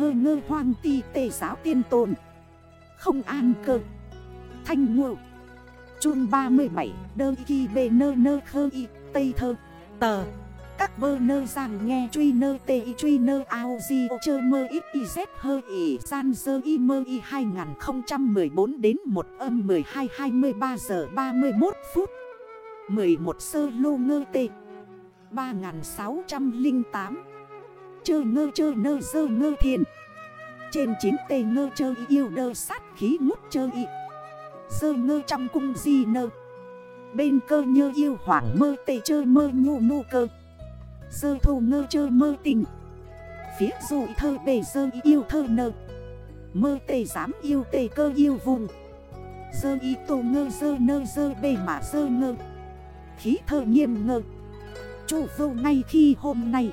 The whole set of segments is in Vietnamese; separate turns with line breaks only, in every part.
hơ ngơ hoang ti tề giáo tiên tồn. Không an cơ. Thanh ngộ. Chun 37 đơ kỳ bề nơ nơ khơ y, Tây thơ. Tờ. Các bơ nơ rằng nghe truy nơ tê y truy nơ ao di ô chơ mơ ít y z hơ y san dơ y mơ y 2014 đến 1 âm 12 23 giờ 31 phút. 11 sơ lô ngơ tê. 3608 Chơ ngơ chơ nơ dơ ngơ thiền. Trên 9 tê ngơ chơ yêu đơ sát khí ngút chơ y. Dơ ngơ trong cung di nơ. Bên cơ nhơ yêu hoảng mơ tê chơ mơ nhu nu cơ. Dơ thù ngơ chơ mơ tình. Phía dụ thơ bề dơ yêu thơ nơ. Mơ tê dám yêu tê cơ yêu vùng. Dơ y tô ngơ dơ nơ dơ bề mà dơ ngơ. Khí thơ nghiêm ngơ. Chủ vô ngay khi hôm nay.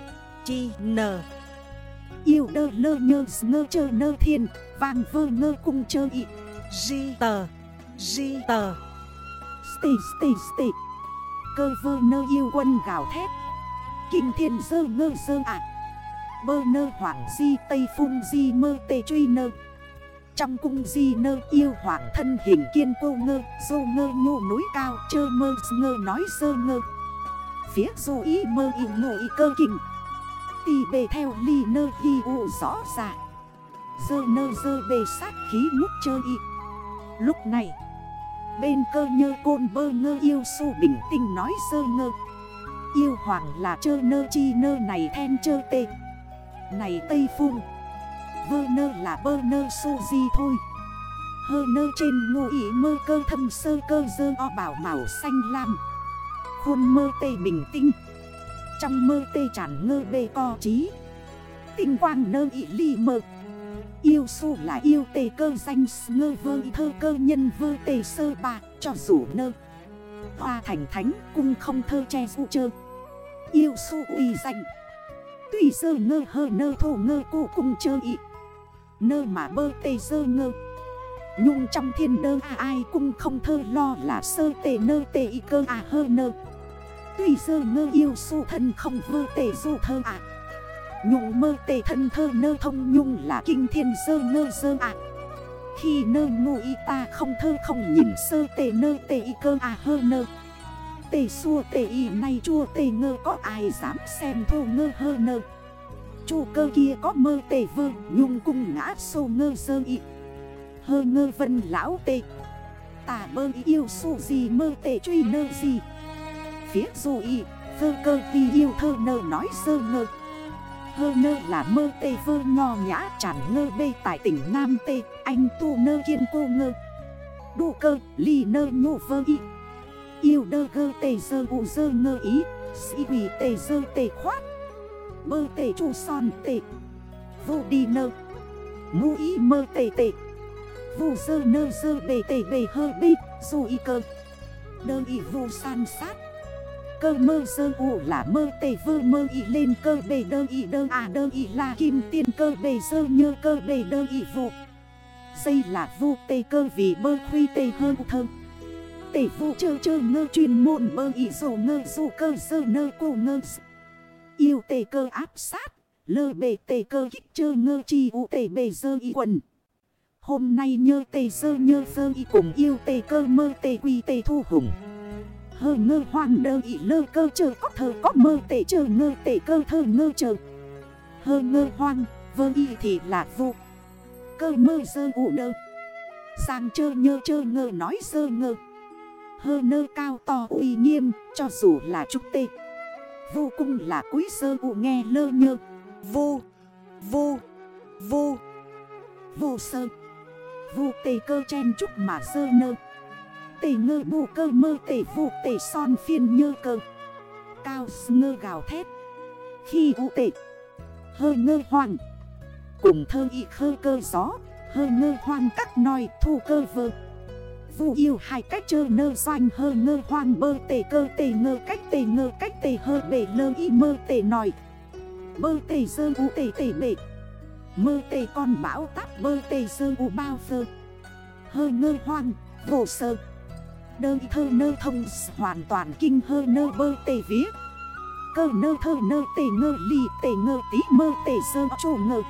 Chi nờ. Yêu đơ lơ nhơ ngơ chơ nơ thiên Vàng vơ ngơ cung chơ y Di tờ Di tờ. Sti sti sti Cơ vơ nơ yêu quân gào thét. Kinh thiên dơ ngơ dơ ạ. Bơ nơ hoảng di tây phung di mơ tê truy nơ. Trong cung di nơ yêu hoảng thân hình kiên cô ngơ, Dô ngơ nhô núi cao chơ mơ ngơ nói dơ ngơ. Phía dô y mơ y ngộ y cơ kình. Tì bề theo ly nơ hi u rõ ràng. Dơ nơ dơ bề sát khí ngút chơi y. Lúc này, Bên cơ nhơ côn bơ ngơ yêu su bình tinh nói dơ ngơ. Yêu hoàng là chơ nơ chi nơ này then chơ tê. Này tây phung Vơ nơ là bơ nơ su di thôi. Hơ nơ trên ngô ý mơ cơ thâm sơ cơ dơ o bảo màu xanh lam. Khuôn mơ tê bình tinh trong mơ tê tràn ngơ bê co trí. Tinh quang nơ ị ly mơ Yêu su là yêu tê cơ danh ngơ vơ thơ cơ nhân vơ tề sơ ba, cho dù nơ. Hoa thành thánh, cung không thơ che du chơ. Yêu su uy danh. Tùy sơ ngơ hơ nơ thổ ngơ cô cung chơ ị. Nơ mà bơ tề sơ ngơ. Nhung trong thiên đơ à ai, cung không thơ lo là sơ tề nơ tê y cơ à hơ nơ. Tùy sơ ngơ yêu su thân không vơ tề du thơ à Nhung mơ tề thân thơ nơ thông nhung là kinh thiên sơ ngơ sơ ạ. Khi nơ ngu y ta không thơ không nhìn sơ tề nơ tề y cơ à hơ nơ. Tề xua tề y này chua tề ngơ có ai dám xem thô ngơ hơ nơ. Chu cơ kia có mơ tề vơ, nhung cung ngã sô ngơ sơ y. Hơ ngơ vân lão tề Tà bơ yêu su gì mơ tề truy nơ gì. Phía dù y, Vơ cơ vì yêu thơ nơ nói sơ ngơ. Hơ nơ là mơ tê vơ nho nhã tràn ngơ bê tại tỉnh Nam Tê, Anh tu nơ kiên cô ngơ. Đu cơ, ly nơ nhô vơ y. Yêu đơ gơ tê dơ u dơ ngơ ý, Sĩ quỷ tê dơ tê khoát. Bơ tê chu son tê. Vô đi nơ. Mũ ý mơ tê tê. Vô dơ nơ dơ bê tê bê hơ bê Dù y cơ. Đơ y vô san sát. Cơ mơ sơ ụ là mơ tê vơ mơ y lên cơ bề đơ y đơ à đơ y là kim tiên cơ bề sơ nhơ cơ bề đơ y vụ. Dây là vu tê cơ vì bơ khuy tê hơn thơ. Tê vụ chơ chơ ngơ chuyên môn bơ y dù ngơ dù cơ sơ nơ cô ngơ Yêu tê cơ áp sát, Lơ bề tê cơ kích chơ ngơ chi ụ tê bề sơ y quần. Hôm nay nhơ tê sơ nhơ sơ y cùng yêu tê cơ mơ tê quy tê thu hùng. Hơ ngơ hoang đơ ị lơ cơ chờ có thơ, có mơ tệ chờ ngơ tệ cơ thơ, ngơ chờ Hơ ngơ hoang, vơ y thì là vụ Cơ mơ sơ ụ đơ. Sang chơ nhơ chơ ngơ, nói sơ ngơ. Hơ nơ cao to uy nghiêm, cho dù là trúc tê. Vô cung là quý sơ ụ nghe lơ nhơ. Vô Vô Vô Vô sơ. Vô tê cơ chen trúc mà sơ nơ. Tề ngơ bù cơ mơ tề vụ tề son phiên nhơ cơ. Cao ngơ gào thét. Khi u tề Hơ ngơ hoàng Cùng thơ y khơ cơ gió. Hơ ngơ hoang cắt nòi thu cơ vơ. Vụ yêu hai cách chơ nơ doanh hơ ngơ hoang bơ tề cơ tề ngơ cách tề ngơ cách tề hơ bể lơ y mơ tề nòi. Bơ tề dơ u tề tề bể. Mơ tề con bão táp bơ tề dơ u bao phơ Hơ ngơ hoang vô sơ. Đơ thơ nơ thông, hoàn toàn kinh hơ nơ bơ tề viết Cơ nơ thơ nơ tề ngơ lì tề ngơ tí mơ tề sơ chô ngơ.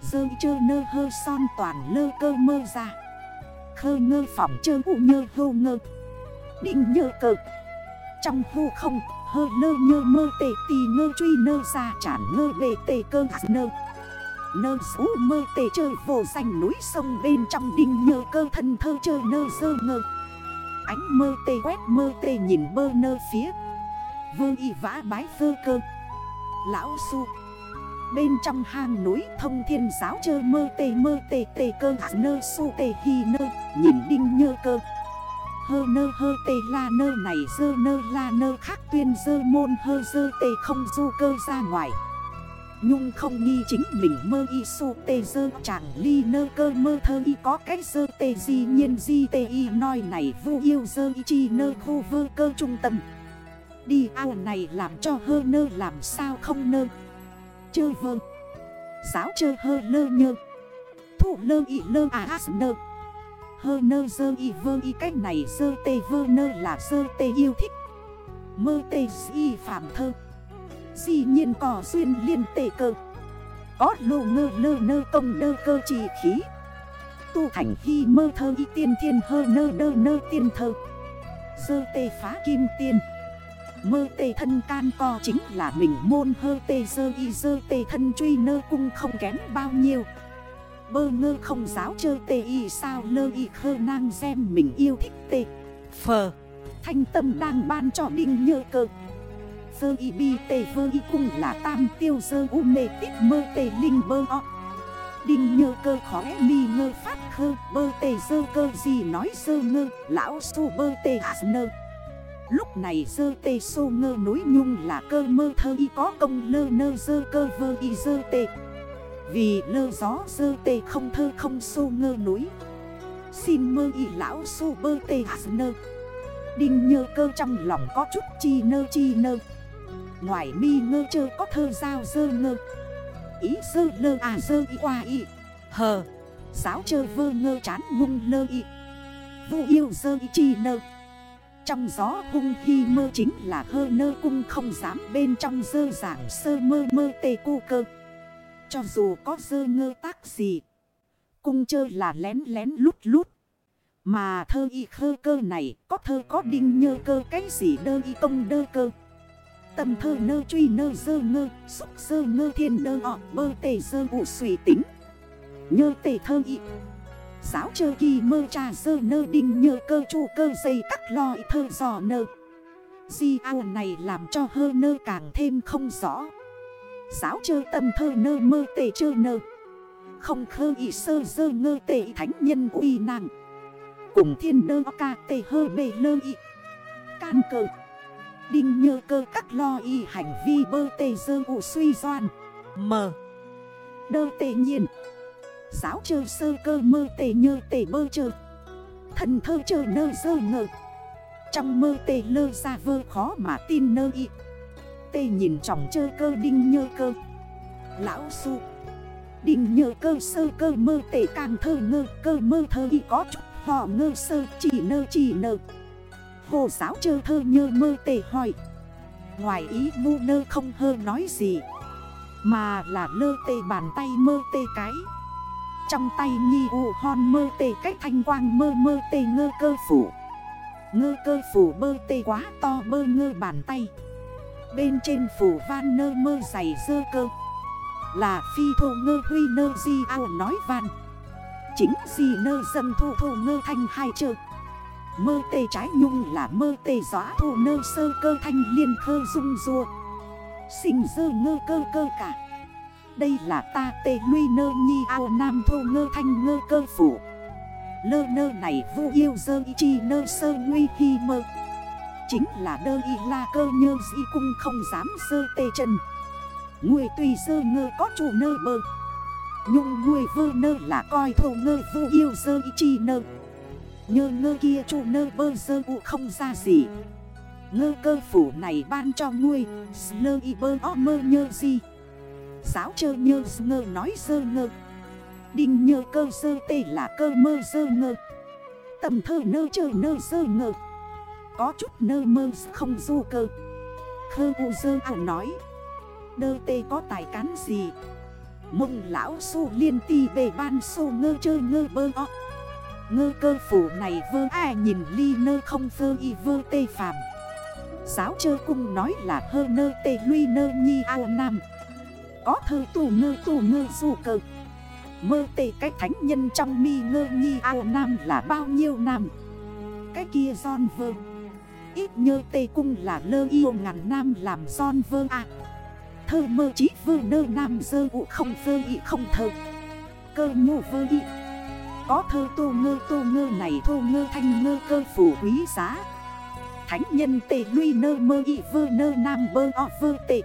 Dơ chơ nơ hơ son toàn lơ cơ mơ ra. Khơ ngơ phỏng chơ u nhơ hô ngơ. Định nhơ cơ Trong hô không, hơ lơ nhơ mơ tê tì ngơ truy nơ ra chản ngơ bề tê cơ nơ. Nơ rú mơ tê chơi vô danh núi sông bên trong đinh nhờ cơ thân thơ chơi nơ dơ ngơ. Ánh mơ tê quét mơ tê nhìn bơ nơ phía. Vương y vã bái phơ cơ. Lão su. Bên trong hang núi thông thiên giáo chơ mơ tê mơ tê tê cơ nơ su tê hi nơ, Nhìn đinh nhơ cơ. Hơ nơ hơ tê la nơ này dơ nơ la nơ khác tuyên dơ môn hơ dơ tê không du cơ ra ngoài. Nhung không nghi chính mình mơ y su tê dơ chẳng ly nơ cơ mơ thơ y có cách dơ tê di nhiên di tê y nói này vu yêu dơ y chi nơ khu vơ cơ trung tâm. Đi ao này làm cho hơ nơ, làm sao không nơ? Chơ vơ. Giáo chơ hơ lơ nhơ. Thủ lơ y lơ à ác nơ. Hơ nơ dơ y vơ y, cách này dơ tê vơ nơ là dơ tê yêu thích. Mơ tê di phạm thơ dĩ nhiên cỏ duyên liên tệ cơ. Có lô ngơ lơ nơ công đơ cơ trì khí. Tu thành khi mơ thơ y tiên thiên hơ nơ đơ nơ tiên thơ. Dơ tê phá kim tiên. Mơ tê thân can co chính là mình môn hơ tê dơ y dơ tê thân truy nơ cung không kém bao nhiêu. Bơ ngơ không giáo chơ tê y sao lơ y khơ nang xem mình yêu thích tê. Phờ. Thanh tâm đang ban cho đinh nhơ cơ. Dơ y bi tê vơ y cung là tam tiêu dơ u mê tít mơ tê linh bơ o. Đinh nhơ cơ khóe mi ngơ phát khơ Bơ tê dơ cơ gì nói dơ ngơ, Lão su bơ tê hạt nơ. Lúc này dơ tê sô ngơ núi nhung là cơ mơ thơ y có công lơ nơ dơ cơ vơ y dơ tê. Vì lơ gió dơ tê không thơ không sô ngơ núi Xin mơ y lão sô bơ tê hạt nơ. Đinh nhơ cơ trong lòng có chút chi nơ chi nơ. Ngoài mi ngơ chơ có thơ giao dơ ngơ Ý dơ lơ à dơ y qua y Hờ Giáo chơ vơ ngơ chán ngung lơ y Vô yêu dơ y chi nơ trong gió hung khi mơ chính là hơ nơ cung không dám bên trong dơ giảng sơ mơ mơ tê cu cơ. Cho dù có dơ ngơ tác gì. Cung chơ là lén lén lút lút. Mà thơ y khơ cơ này có thơ có đinh nhơ cơ, cái gì đơ y công đơ cơ. Tầm thơ nơ truy nơ dơ ngơ, xúc dơ ngơ thiên nơ ọ, bơ tề dơ ụ suy tính. Nhơ tề thơ ị Giáo chơ kỳ mơ trà dơ nơ đinh, nhơ cơ chu cơ dây cắt lòi thơ giò nơ. Di ao này làm cho hơ nơ càng thêm không rõ. Giáo chơ tâm thơ nơ mơ tề chơ nơ. Không khơ ị sơ dơ ngơ tề thánh nhân uy nàng. Cùng thiên đơ ca tề hơ bề lơ ị Can cơ Đinh nhơ cơ các lo y hành vi bơ tê dơ ụ suy doan. Mờ Đơ tê nhiên. Giáo chơ sơ cơ mơ tề nhơ tề bơ chơ. Thần thơ chơ nơ dơ ngờ Trong mơ tề lơ ra vơ khó mà tin nơ y. Tê nhìn trọng chơ cơ đinh nhơ cơ. Lão su. Đinh nhơ cơ sơ cơ mơ tề càng thơ ngơ, Cơ mơ thơ y có chút họ ngơ sơ, chỉ nơ chỉ nơ. Hồ giáo chơ thơ nhơ mơ tề hỏi Ngoài ý mu nơ không hơ nói gì, Mà là lơ tê bàn tay mơ tê cái. Trong tay nhi u hon mơ tê cách thanh quang mơ mơ tê ngơ cơ phủ. Ngơ cơ phủ bơ tê quá to bơ ngơ bàn tay. Bên trên phủ van nơ mơ dày dơ cơ. Là phi thô ngơ huy nơ di ao nói van. Chính gì nơ dâm thu thô ngơ thanh hai chơ. Mơ tê trái nhung là mơ tê gió thô nơ sơ cơ thanh liên khơ dung rua Sinh dơ ngơ cơ cơ cả. Đây là ta tê luy nơ nhi ao nam thô ngơ thanh ngơ cơ phủ. Lơ nơ này vô yêu dơ y chi nơ sơ nguy hi mơ. Chính là đơ y la cơ nhơ dĩ cung không dám sơ tê chân. Người tùy sơ ngơ có chủ nơ bơ Nhung người vơ nơ là coi thô ngơ vô yêu dơ y chi nơ. Nhơ ngơ kia chu nơ bơ sơ u không ra gì. Ngơ cơ phủ này ban cho nuôi Slơ y bơ o mơ nhơ gì Giáo chơ nhơ ngơ nói sơ ngơ. Đinh nhơ cơ sơ tê là cơ mơ sơ ngơ. Tầm thơ nơ chơ nơ sơ ngơ. Có chút nơ mơ không du cơ. Khơ u sơ ảo nói. Đơ tê có tài cán gì? Mông lão su liên ti bề ban su ngơ chơ ngơ bơ o. Ngơ cơ phủ này vơ ai nhìn ly nơ không vơ y vơ tê phàm. Giáo chơ cung nói là hơ nơ tê luy nơ nhi ao nam. Có thơ tù ngơ tù ngơ dù cơ. Mơ tê cái thánh nhân trong mi ngơ nhi ao nam là bao nhiêu năm Cái kia giòn vơ. Ít nhơ tê cung là lơ yêu ngàn nam làm giòn vơ à Thơ mơ chí vơ nơ nam dơ ụ không vơ y không thơ. Cơ nhô vơ y. Có thơ tô ngơ tô ngơ này thô ngơ thanh ngơ cơ phủ quý giá. Thánh nhân tê luy nơ mơ y vơ nơ nam bơ o vơ tê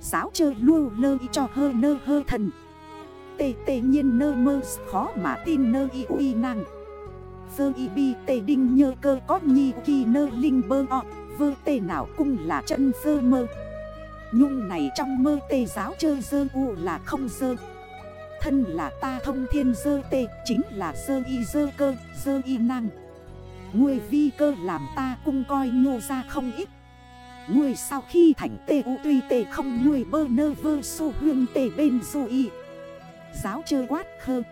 Giáo chơ lưu lơ y cho hơ nơ hơ thần. Tê tê nhiên nơ mơ, khó mà tin nơ y uy năng Vơ y bi tê đinh nhơ cơ có nhi kỳ nơ linh bơ o, Vơ tê nào cung là chân vơ mơ. Nhung này trong mơ tê giáo chơ dơ u là không dơ. Thân là ta thông thiên dơ tê, Chính là dơ y dơ cơ, dơ y năng Người vi cơ làm ta cung coi nhô ra không ít. Người sau khi thành tê u tuy tê không người bơ nơ vơ su huyên tê bên du y. Giáo chơi quát khơ.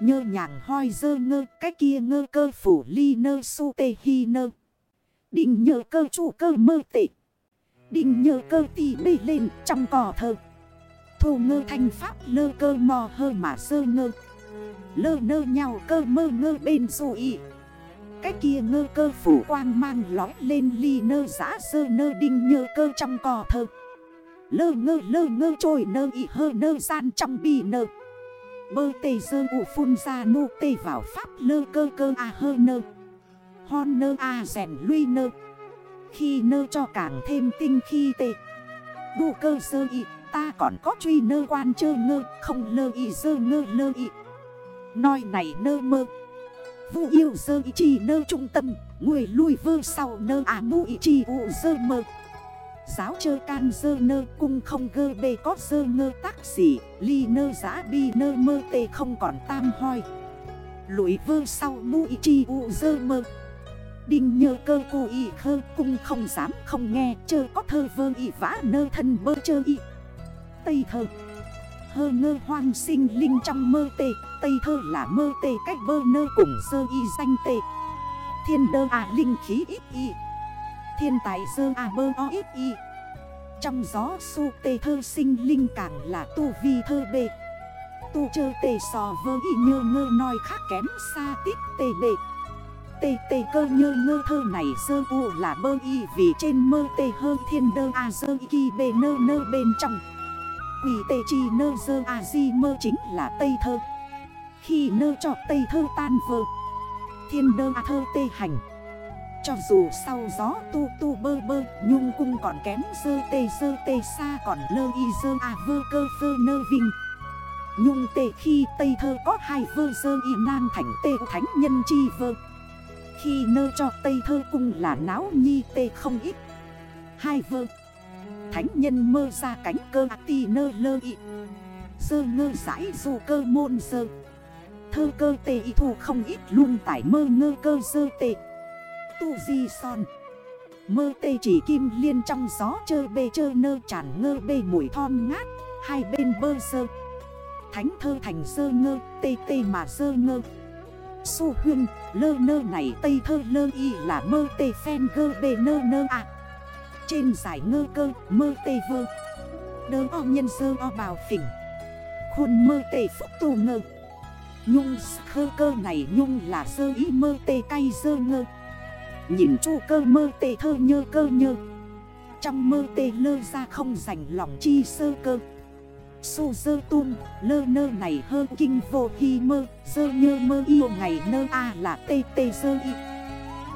Nhơ nhàng hoi dơ ngơ, Cái kia ngơ cơ phủ ly nơ su tê hi nơ. Định nhờ cơ chủ cơ mơ tệ Định nhờ cơ tì bê lên trong cỏ thơ. Thu ngơ thanh pháp lơ cơ mò hơ mà sơ ngơ. Lơ nơ nhau cơ mơ ngơ bên dù ý Cái kia ngơ cơ phủ quang mang lói lên ly nơ giã sơ nơ đinh nhơ cơ trong cò thơ. Lơ ngơ lơ ngơ trôi nơ ý hơ nơ gian trong bì nơ. Bơ tê sơ ụ phun ra nô tê vào pháp lơ cơ cơ à hơ nơ. Hon nơ à rèn luy nơ. Khi nơ cho càng thêm tinh khi tê. Đủ cơ sơ y. Ta còn có truy nơ quan chơ ngơ, Không lơ y sơ ngơ lơ y. Nói này nơ mơ. Vũ yêu sơ y chi nơ trung tâm Người lui vơ sau nơ à mu y chi vụ dơ mơ. Giáo chơ can dơ nơ, cung không gơ bê có dơ ngơ tác xỉ, Ly nơ giá bi nơ mơ tê không còn tam hoi. Lũi vơ sau mu y chi vụ dơ mơ. Đinh nhơ cơ cô y khơ, cung không dám không nghe, Chơ có thơ vơ y vã nơ thân bơ chơ y. Tây thơ. Hơ ngơ hoang sinh linh trong mơ tê. Tây thơ là mơ tê cách bơ nơ cùng sơ y danh tê. Thiên đơ à linh khí ít y. Thiên tài sơ à bơ o ít y. Trong gió su tê thơ sinh linh càng là tu vi thơ bê. Tu chơ tê sò vơ y nhơ ngơ nói khác kém xa tít tê bê. Tê tê cơ nhơ ngơ thơ này sơ u là bơ y Vì trên mơ tê hơ. Thiên đơ à sơ y kỳ bê nơ nơ bên trong. Quỷ tê chi nơ dơ à di mơ chính là Tây Thơ. Khi nơ cho Tây Thơ tan vơ Thiên đơ à thơ tê hành. Cho dù sau gió tu tu bơ bơ, Nhung cung còn kém dơ tê dơ tê xa còn lơ y dơ à vơ cơ vơ nơ vinh. Nhung tê khi Tây Thơ có hai vơ dơ y nan thành tê thánh nhân chi vơ. Khi nơ cho Tây Thơ cung là náo nhi tê không ít. Hai vơ Thánh nhân mơ ra cánh cơ, ti nơ lơ ị. Sơ ngơ giải dù cơ môn sơ. Thơ cơ tê y thù không ít luôn tải mơ ngơ cơ sơ tê. Tu di son. Mơ tê chỉ kim liên trong gió chơ bê chơ nơ tràn ngơ bê mùi thon ngát, Hai bên bơ sơ. Thánh thơ thành sơ ngơ, tê tê mà sơ ngơ. Su huyên, lơ nơ này tây thơ lơ y là mơ tê phen gơ bê nơ nơ à trên giải ngơ cơ, mơ tê vơ. Đơ o nhân sơ o bào phỉnh. Khuôn mơ tê phúc tù ngơ. Nhung khơ cơ này nhung là sơ ý mơ tê cay sơ ngơ. Nhìn chu cơ mơ tê thơ nhơ cơ nhơ. Trong mơ tê lơ ra không rảnh lòng chi sơ cơ. Su dơ tuôn, lơ nơ này hơ kinh vô hi mơ. Dơ nhơ mơ yêu ngày nơ a là tê tê sơ y.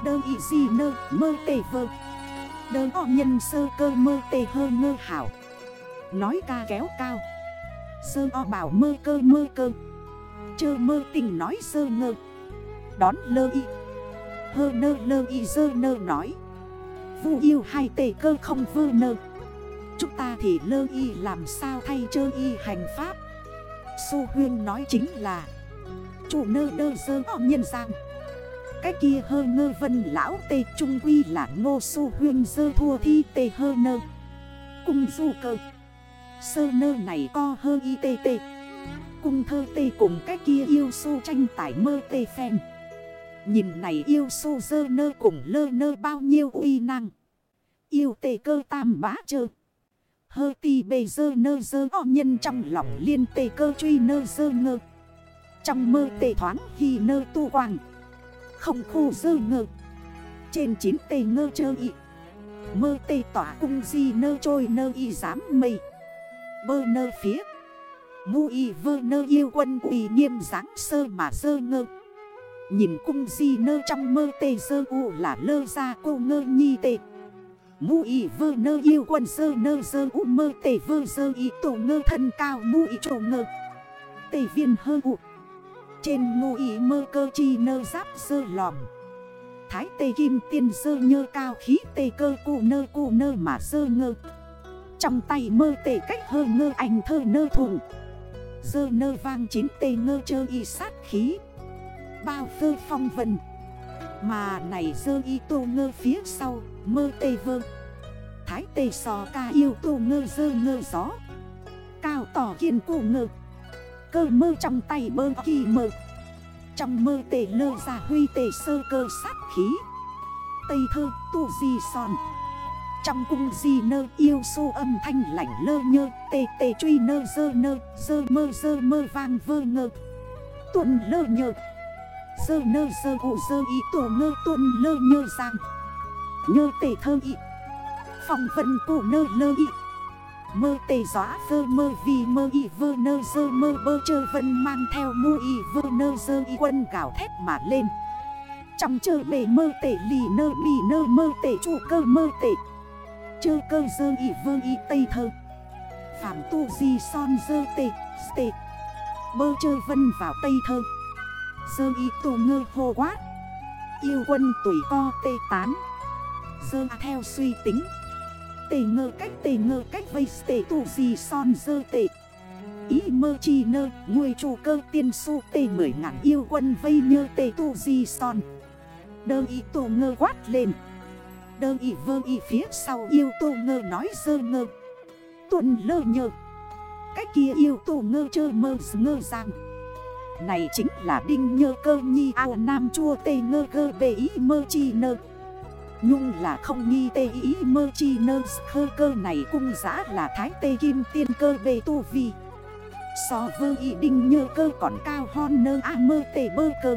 Đơ y gì nơ, mơ tê vơ. Đơ o nhân sơ cơ mơ tê hơ ngơ hảo. Nói ca kéo cao. Sơ o bảo mơ cơ mơ cơ. Chơ mơ tình nói sơ ngơ. Đón lơ y. Hơ nơ lơ y sơ nơ nói. Vu yêu hai tê cơ không vơ nơ. Chúng ta thì lơ y làm sao thay chơ y hành pháp? Su huyên nói chính là. Chủ nơ đơ sơ o nhân giang cái kia hơ ngơ vân lão tê trung quy là ngô su huyên dơ thua thi tê hơ nơ. Cung du cơ. Sơ nơ này co hơ y tê tê. Cung thơ tê cùng cái kia yêu su tranh tải mơ tê phen. Nhìn này yêu su dơ nơ cùng lơ nơ bao nhiêu uy năng. Yêu tê cơ tam bá chơ. Hơ ti bề dơ nơ dơ o nhân trong lòng liên tê cơ truy nơ dơ ngơ. Trong mơ tê thoáng khi nơ tu hoàng không khu dơ ngơ. Trên chín tê ngơ chơ y. Mơ tê tỏa cung di nơ trôi nơ y dám mây. Bơ nơ phía. Mu y vơ nơ yêu quân quỳ nghiêm dáng sơ mà dơ ngơ. Nhìn cung di nơ trong mơ tê dơ u là lơ ra cô ngơ nhi tê. Mu y vơ nơ yêu quân sơ nơ dơ u mơ tê vơ dơ y tổ ngơ thân cao mu y trổ ngơ. Tê viên hơ u. Trên ngu ý mơ cơ chi nơ giáp sơ lòm. Thái tê kim tiên sơ nhơ cao khí tê cơ cụ nơ cụ nơ mà sơ ngơ. Trong tay mơ tê cách hơ ngơ ảnh thơ nơ thùng. Sơ nơ vang chín tê ngơ chơ y sát khí. Bao phơ phong vân. Mà này sơ y tô ngơ phía sau, Mơ tê vơ. Thái tê sò ca yêu tô ngơ sơ ngơ gió. Cao tỏ kiên cụ ngơ. Cơ mơ trong tay bơ kỳ mơ. Trong mơ tề lơ ra huy tề sơ cơ sát khí. Tây thơ tu di son. Trong cung di nơ yêu su âm thanh lạnh lơ nhơ, Tê tê truy nơ dơ nơ, Dơ mơ dơ mơ vang vơ ngơ. Tuần lơ nhơ. Dơ nơ dơ ụ dơ ý tổ ngơ tuần lơ nhơ giang. Nhơ tề thơ ý. Phòng vận cổ nơ lơ ý. Mơ tê gió vơ mơ vì mơ y vơ nơ dơ mơ bơ chơ vân mang theo mu y vơ nơ dơ y quân gào thét mà lên. Trong chơ bề mơ tê lì nơ bì nơ mơ tê chủ cơ mơ tê. Chơ cơ dơ y vơ y tây thơ. Phạm tu di son dơ tê tê. Bơ chơ vân vào tây thơ. Dơ y tù ngơ hô quát. Yêu quân tuổi co tê tán. Dơ theo suy tính. Tê ngơ cách tê ngơ cách vây tê tù gì son dơ tê. Ý mơ chi nơ Người chủ cơ tiên su tê mười ngàn yêu quân vây nhơ tê tù gì son. Đơ ý tù ngơ quát lên. Đơ ý vơ ý phía sau yêu tù ngơ nói dơ ngơ. Tuần lơ nhơ. Cách kia yêu tù ngơ chơ mơ ngơ rằng Này chính là đinh nhơ cơ nhi ao nam chua tê ngơ gơ bề ý mơ chi nơ. Nhung là không nghi tê ý mơ chi nơ khơ cơ này cung giã là thái tê kim tiên cơ bê tu vi. So vơ y đinh nhơ cơ còn cao hon nơ a mơ tê bơ cơ.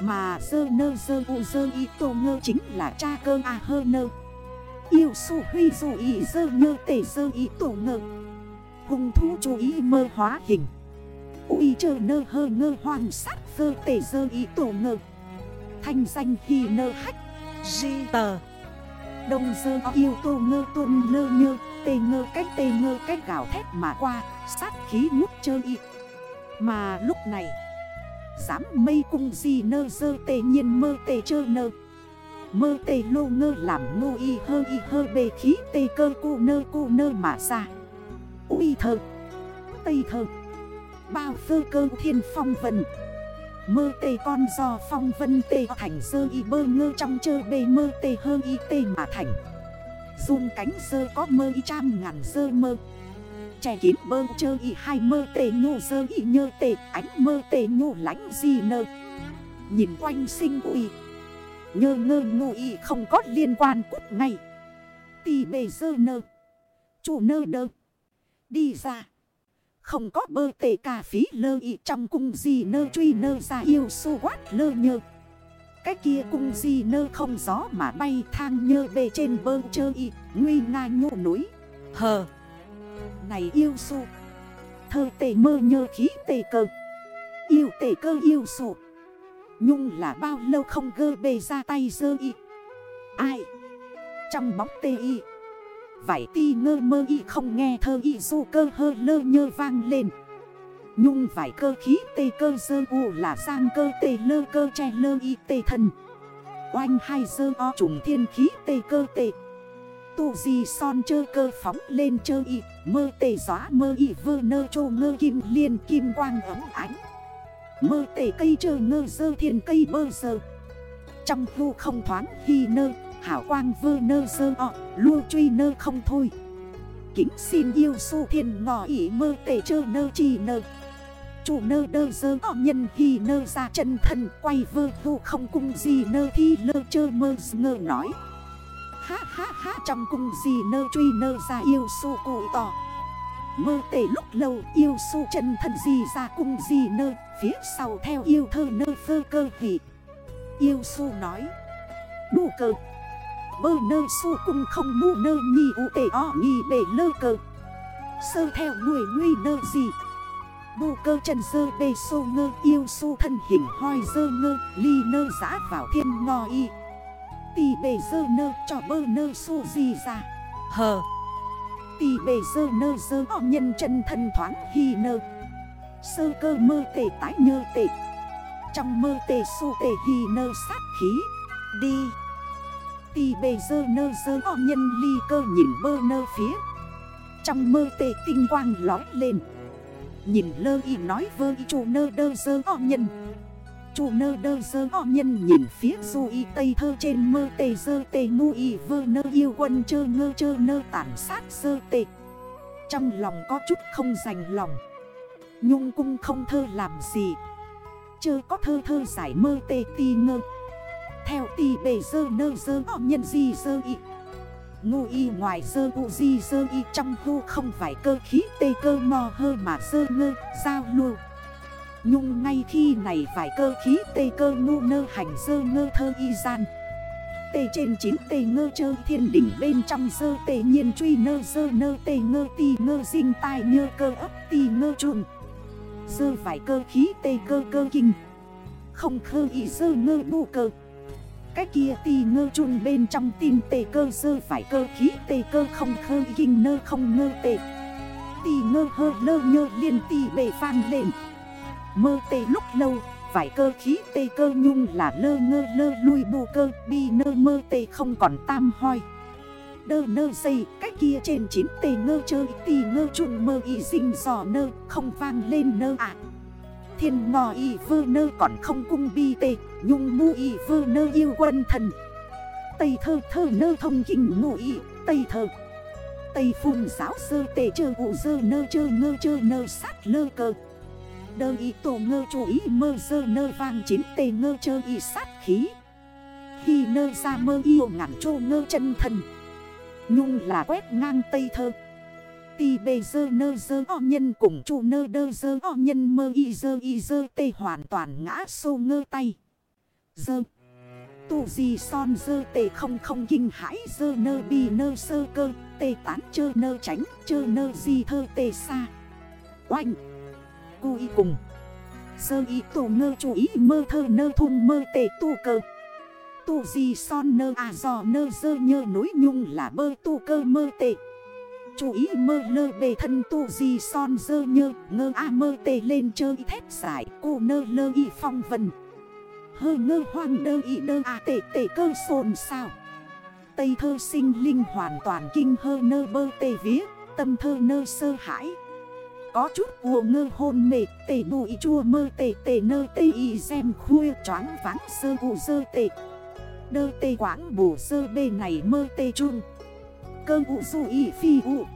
Mà dơ nơ dơ u dơ y tô ngơ chính là cha cơ à hơ nơ. Yêu su huy dù y dơ nhơ tê dơ y tổ ngơ. Hùng thú chú ý mơ hóa hình. Ui chơ nơ hơ ngơ hoàng sát dơ tê dơ y tổ ngơ. Thanh danh khi nơ hách Di tờ Đông dơ yêu tô ngơ tuân lơ nhơ Tê ngơ cách tê ngơ cách gạo thét mà qua, Sát khí ngút chơi y. Mà lúc này Dám mây cung gì nơ dơ tê nhiên mơ tê chơ nơ. Mơ tê lô ngơ làm ngô y hơ y hơ bề khí tê cơ cu nơ cu nơ mà ra. Ui thơ, Tây thơ, Bao phơ cơ thiên phong vần Mơ tê con do phong vân tê thành dơ y bơ ngơ trong chơ bê mơ tê hơ y tê mà thành. Dung cánh dơ có mơ y trăm ngàn dơ mơ. Trẻ kín bơ chơ y hai mơ tê nhô dơ y nhơ tê, ánh mơ tê nhô lánh gì nơ. Nhìn quanh sinh uy, Nhơ ngơ ngô y không có liên quan cút ngay. Tì bề dơ nơ, Chủ nơ đơ, Đi ra. Không có bơ tệ cà phí lơ y trong cung gì nơ truy nơ ra yêu su quát lơ nhơ. Cái kia cung gì nơ không gió mà bay thang nhơ bề trên bơ chơ y, Nguy nga nhô núi. Hờ! Này yêu su! Thơ tệ mơ nhơ khí tệ cơ. Yêu tệ cơ yêu su. Nhung là bao lâu không gơ bề ra tay dơ y? Ai? Trong bóng tê y. Vải ti ngơ mơ y không nghe thơ y du cơ hơ lơ nhơ vang lên. Nhung vải cơ khí tê cơ dơ u là giang cơ tê lơ cơ che lơ y tê thần. Oanh hai dơ o trùng thiên khí tê cơ tê. Tu di son chơ cơ phóng lên chơ y, Mơ tê gió mơ y vơ nơ chô ngơ kim liên kim quang ấm ánh. Mơ tê cây chơ ngơ dơ thiên cây bơ dơ. Trong vu không thoáng hi nơ Hảo quang vơ nơ sơ ọ lưu truy nơ không thôi. Kính xin yêu su thiên ngọ ý mơ tể chơ nơ chi nơ. Chủ nơ đơ dơ ọ nhân hi nơ ra chân thần Quay vơ hưu không cung gì nơ thi lơ chơ mơ ngơ nói. Ha ha ha, trong cung gì nơ truy nơ ra yêu su cụ tỏ. Mơ tể lúc lâu, yêu su chân thần gì ra cung gì nơ, Phía sau theo yêu thơ nơ phơ cơ hỷ Yêu su nói, Đủ cơ. Bơ nơ su cung không mu nơ nhì u tể o nhì bể lơ cơ Sơ theo người nguy nơ gì? Bù cơ chân sơ bê sô ngơ yêu su thân hình hoi dơ ngơ Ly nơ giã vào thiên ngò y. Tì bề dơ nơ cho bơ nơ su gì ra?
Hờ.
Tì bề dơ nơ dơ o nhân chân thân thoáng hi nơ. Sơ cơ mơ tể tái nhơ tể Trong mơ tể su tể hi nơ sát khí.
Đi
Tì bề dơ nơ dơ o nhân ly cơ nhìn bơ nơ phía. Trong mơ tê tinh quang lói lên. Nhìn lơ y nói vơ y chủ nơ đơ dơ o nhân. Chủ nơ đơ dơ o nhân nhìn phía du y tây thơ trên mơ tê dơ tê mu y vơ nơ yêu quân chơ ngơ chơ nơ tản sát dơ tê. Trong lòng có chút không dành lòng. Nhung cung không thơ làm gì. Chơ có thơ thơ giải mơ tê ti ngơ. Theo tì bề dơ nơ dơ, o nhân gì dơ y. Ngu y ngoài dơ, u di dơ y. Trong vô không phải cơ khí tê cơ mò hơ mà dơ ngơ sao lưu Nhung ngay khi này phải cơ khí tê cơ ngu nơ hành dơ ngơ thơ y gian. Tê trên chín tê ngơ chơ thiên đỉnh bên trong dơ tê nhiên truy nơ dơ nơ tê ngơ tì ngơ dinh tai nhơ cơ ấp tì ngơ trùn Dơ phải cơ khí tê cơ cơ kinh. Không khơ y dơ ngơ bu cơ cái kia tì ngơ chun bên trong tin tê cơ sơ phải cơ khí tê cơ không khơ kinh nơ không ngơ tê. Tì ngơ hơ lơ nhơ liên tì bề phan lên. Mơ tê lúc lâu, phải cơ khí tê cơ nhung là lơ ngơ lơ lui bù cơ, Bi nơ mơ tê không còn tam hoi. Đơ nơ dây cách kia trên chín tê ngơ chơi, tì ngơ chun mơ y dinh giò nơ, không vang lên nơ ạ. Thiên ngò y vơ nơ còn không cung bi tê, Nhung mu y vơ nơ yêu quân thần. Tây thơ thơ nơ thông kinh ngụ y, Tây thơ. Tây phun giáo sơ tê chơ ụ dơ nơ chơ ngơ chơ nơ sát lơ cơ. Đơ y tổ ngơ chủ ý mơ dơ nơ vang chín tê ngơ chơ y sát khí. Khi nơ ra mơ yêu ngắn chô ngơ chân thần. Nhung là quét ngang tây thơ. Tì bề dơ nơ dơ o nhân cùng chu nơ đơ dơ o nhân mơ y dơ y dơ tê hoàn toàn ngã xô ngơ tay. Dơ. Tù gì son dơ tê không không kinh hãi dơ nơ bì nơ sơ cơ, tê tán chơ nơ tránh chơ nơ di thơ tê xa. Oanh. Cu y cùng. Sơ y tổ ngơ chú ý mơ thơ nơ thung mơ tê tu cơ. Tu gì son nơ à giò nơ dơ nhơ núi nhung là bơ tu cơ mơ tê. Chú ý mơ lơ bề thân tu di son dơ nhơ, Ngơ a mơ tê lên chơi thép giải Cô nơ lơ y phong vần Hơ ngơ hoang đơ y đơ a tê tê cơ sồn sao Tây thơ sinh linh hoàn toàn kinh hơ nơ bơ tê vía, Tâm thơ nơ sơ hãi. Có chút ùa ngơ hôn mệt tê bụi chua mơ tê tê nơ tê y xem khuya choáng váng sơ vụ dơ tê. Đơ tê quảng bổ sơ bê này mơ tê chung. Cơ u du y phi u